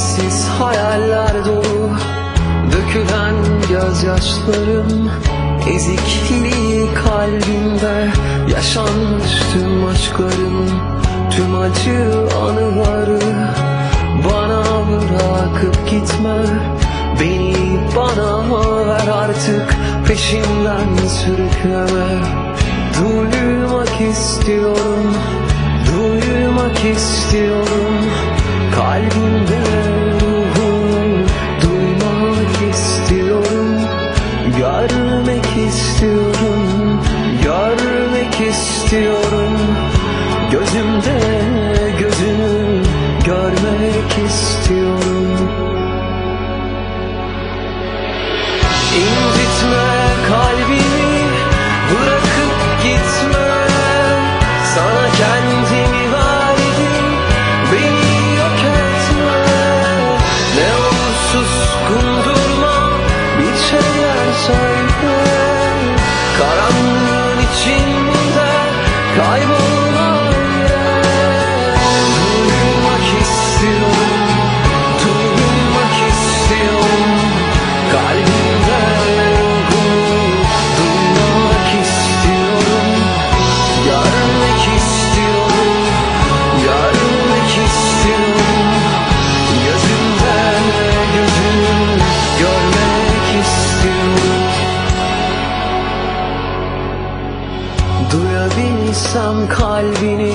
Sensiz hayaller dolu. Dökülen gözyaşlarım Ezikliği kalbimde. Yaşanmış tüm aşkların Tüm acı anıları Bana bırakıp gitme. Beni bana ver artık Peşimden sürükleme? Duymak istiyorum Duymak istiyorum. Kalbim istiyorum. Gözümde gözünü Görmek istiyorum. İncitme kalbimi Bırakıp gitme. Sana kendimi verdim Beni yok etme. Ne olur kundurma Bir şeyler söyle. Karanlığın Okuyabilsem kalbini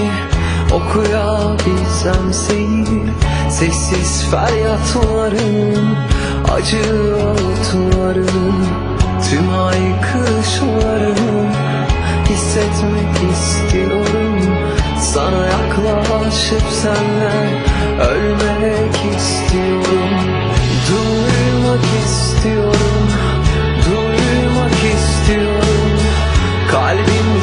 Okuyabilsem seni. Sessiz feryatların Acı ağıtların Tüm aykışların Hissetmek istiyorum Sana yaklaşıp senle Ölmek istiyorum. Duymak istiyorum Duymak istiyorum. Kalbim